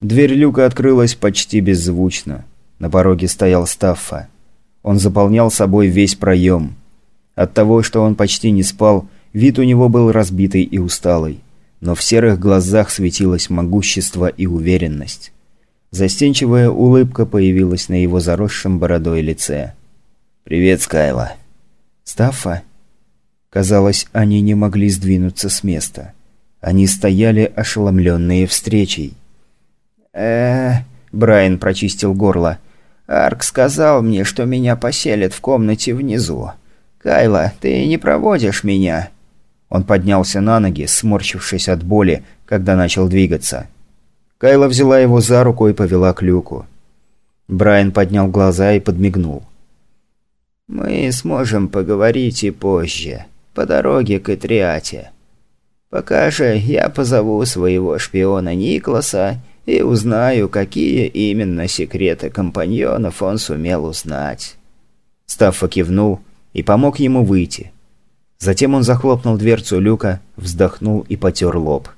Дверь люка открылась почти беззвучно. На пороге стоял Стаффа. Он заполнял собой весь проем. От того, что он почти не спал, вид у него был разбитый и усталый. Но в серых глазах светилось могущество и уверенность. Застенчивая улыбка появилась на его заросшем бородой лице. «Привет, Скайла». «Стаффа?» Казалось, они не могли сдвинуться с места. Они стояли ошеломленные встречей. Э Брайан прочистил горло. «Арк сказал мне, что меня поселят в комнате внизу. Кайла, ты не проводишь меня?» Он поднялся на ноги, сморщившись от боли, когда начал двигаться. Кайла взяла его за руку и повела к люку. Брайан поднял глаза и подмигнул. «Мы сможем поговорить и позже, по дороге к Итриате. Пока же я позову своего шпиона Никласа и узнаю, какие именно секреты компаньонов он сумел узнать». Стаффа кивнул и помог ему выйти. Затем он захлопнул дверцу люка, вздохнул и потер лоб.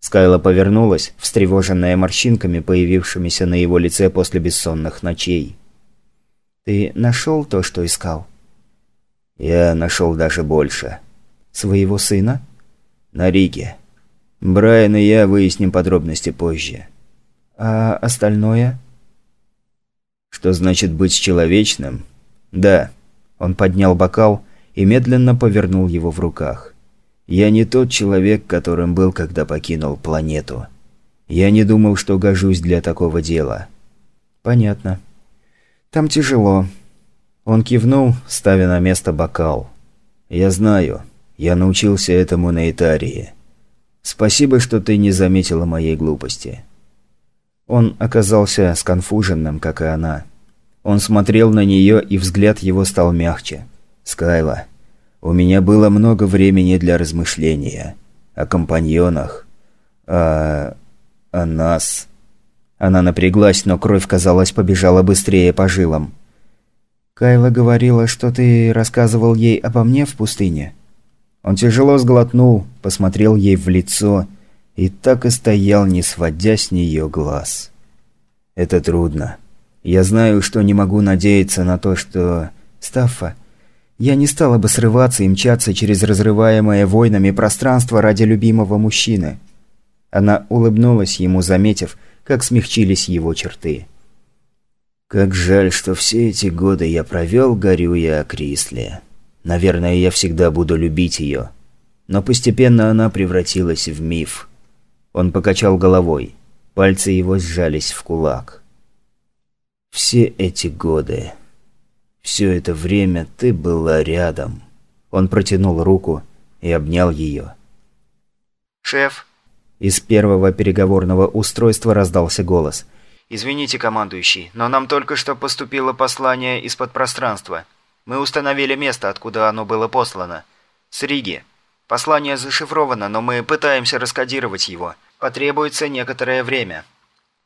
Скайла повернулась, встревоженная морщинками, появившимися на его лице после бессонных ночей. «Ты нашел то, что искал?» «Я нашел даже больше». «Своего сына?» «На Риге. Брайан и я выясним подробности позже». «А остальное?» «Что значит быть человечным?» «Да». Он поднял бокал и медленно повернул его в руках. «Я не тот человек, которым был, когда покинул планету. Я не думал, что гожусь для такого дела». «Понятно. Там тяжело». Он кивнул, ставя на место бокал. «Я знаю. Я научился этому на Итарии. Спасибо, что ты не заметила моей глупости». Он оказался сконфуженным, как и она. Он смотрел на нее, и взгляд его стал мягче. «Скайла, у меня было много времени для размышления. О компаньонах. О... о нас». Она напряглась, но кровь, казалось, побежала быстрее по жилам. «Кайла говорила, что ты рассказывал ей обо мне в пустыне?» Он тяжело сглотнул, посмотрел ей в лицо и так и стоял, не сводя с нее глаз. «Это трудно. Я знаю, что не могу надеяться на то, что... Стаффа, я не стала бы срываться и мчаться через разрываемое войнами пространство ради любимого мужчины. Она улыбнулась ему, заметив, как смягчились его черты. «Как жаль, что все эти годы я провел, горюя о Крисле. Наверное, я всегда буду любить ее. Но постепенно она превратилась в миф». Он покачал головой. Пальцы его сжались в кулак. Все эти годы, все это время ты была рядом. Он протянул руку и обнял ее. «Шеф!» Из первого переговорного устройства раздался голос. «Извините, командующий, но нам только что поступило послание из-под пространства. Мы установили место, откуда оно было послано. С Риги. Послание зашифровано, но мы пытаемся раскодировать его. Потребуется некоторое время.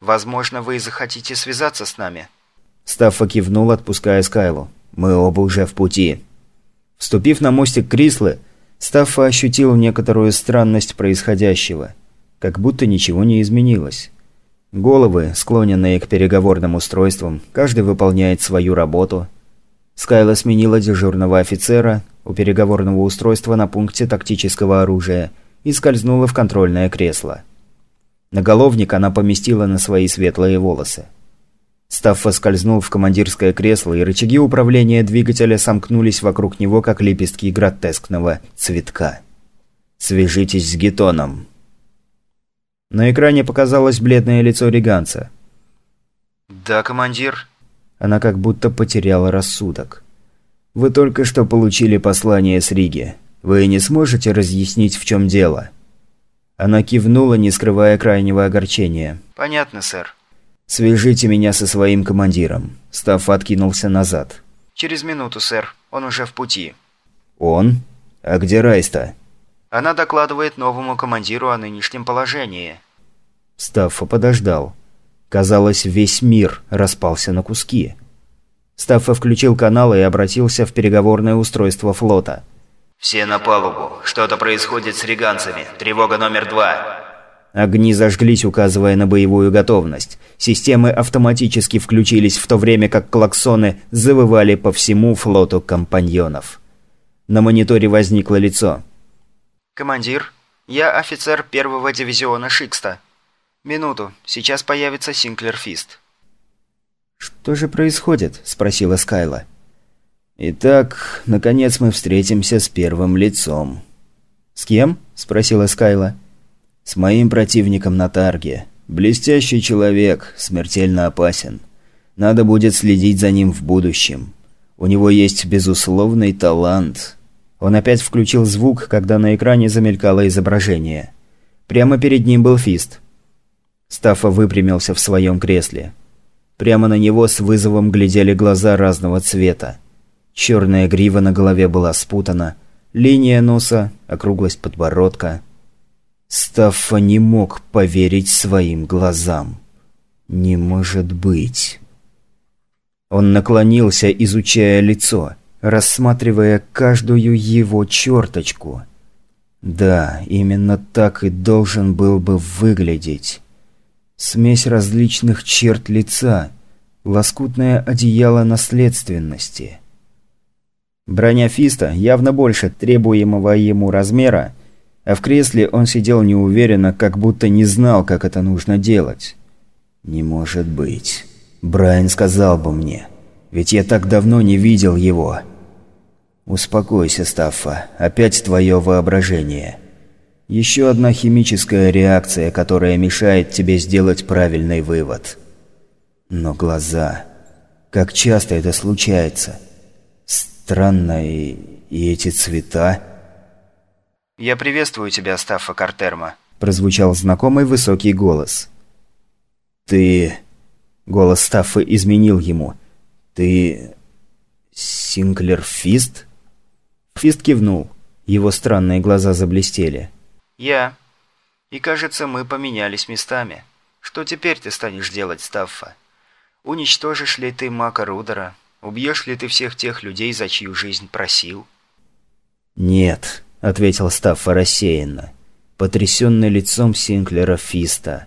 Возможно, вы захотите связаться с нами?» Стаффа кивнул, отпуская Скайлу. «Мы оба уже в пути». Вступив на мостик Крислы, Стаффа ощутил некоторую странность происходящего. Как будто ничего не изменилось. Головы, склоненные к переговорным устройствам, каждый выполняет свою работу. Скайла сменила дежурного офицера у переговорного устройства на пункте тактического оружия и скользнула в контрольное кресло. Наголовник она поместила на свои светлые волосы. Стаффа скользнул в командирское кресло, и рычаги управления двигателя сомкнулись вокруг него, как лепестки гротескного цветка. «Свяжитесь с Гетоном». На экране показалось бледное лицо Риганца. «Да, командир». Она как будто потеряла рассудок. «Вы только что получили послание с Риги. Вы не сможете разъяснить, в чем дело?» Она кивнула, не скрывая крайнего огорчения. «Понятно, сэр». «Свяжите меня со своим командиром». Став откинулся назад. «Через минуту, сэр. Он уже в пути». «Он? А где Райста?» «Она докладывает новому командиру о нынешнем положении». Стаффа подождал. Казалось, весь мир распался на куски. Стаффа включил канал и обратился в переговорное устройство флота. «Все на палубу. Что-то происходит с риганцами. Тревога номер два». Огни зажглись, указывая на боевую готовность. Системы автоматически включились, в то время как клаксоны завывали по всему флоту компаньонов. На мониторе возникло лицо. «Командир, я офицер первого дивизиона Шикста. Минуту, сейчас появится Синклер Фист». «Что же происходит?» – спросила Скайла. «Итак, наконец мы встретимся с первым лицом». «С кем?» – спросила Скайла. «С моим противником на тарге. Блестящий человек, смертельно опасен. Надо будет следить за ним в будущем. У него есть безусловный талант». Он опять включил звук, когда на экране замелькало изображение. Прямо перед ним был Фист. Стаффа выпрямился в своем кресле. Прямо на него с вызовом глядели глаза разного цвета. Черная грива на голове была спутана, линия носа, округлость подбородка. Стаффа не мог поверить своим глазам. «Не может быть». Он наклонился, изучая лицо, рассматривая каждую его черточку. Да, именно так и должен был бы выглядеть. Смесь различных черт лица, лоскутное одеяло наследственности – Броня Фиста явно больше требуемого ему размера, а в кресле он сидел неуверенно, как будто не знал, как это нужно делать. «Не может быть. Брайан сказал бы мне. Ведь я так давно не видел его». «Успокойся, Стаффа. Опять твое воображение. Еще одна химическая реакция, которая мешает тебе сделать правильный вывод. Но глаза... Как часто это случается?» Странно, и, и эти цвета... «Я приветствую тебя, Стаффа Картерма», – прозвучал знакомый высокий голос. «Ты...» – голос Стаффа изменил ему. «Ты... Синклер Фист?» Фист кивнул. Его странные глаза заблестели. «Я. И кажется, мы поменялись местами. Что теперь ты станешь делать, Стаффа? Уничтожишь ли ты Мака Рудера?» Убьешь ли ты всех тех людей, за чью жизнь просил?» «Нет», — ответил Стаффа рассеянно, потрясенный лицом Синклера Фиста.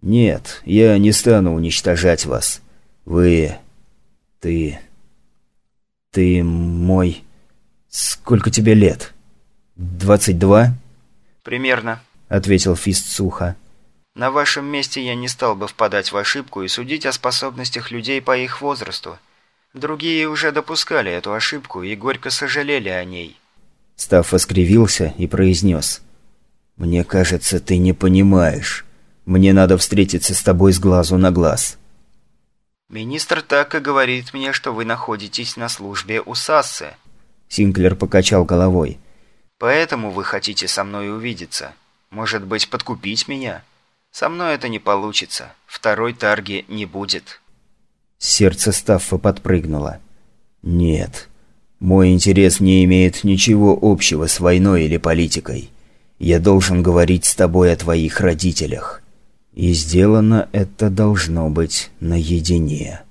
«Нет, я не стану уничтожать вас. Вы... ты... ты мой... Сколько тебе лет? Двадцать два?» «Примерно», — ответил Фист сухо. «На вашем месте я не стал бы впадать в ошибку и судить о способностях людей по их возрасту. Другие уже допускали эту ошибку и горько сожалели о ней. Став скривился и произнес. «Мне кажется, ты не понимаешь. Мне надо встретиться с тобой с глазу на глаз». «Министр так и говорит мне, что вы находитесь на службе у Сассы». Синклер покачал головой. «Поэтому вы хотите со мной увидеться. Может быть, подкупить меня? Со мной это не получится. Второй тарги не будет». Сердце Стаффа подпрыгнуло. «Нет. Мой интерес не имеет ничего общего с войной или политикой. Я должен говорить с тобой о твоих родителях. И сделано это должно быть наедине».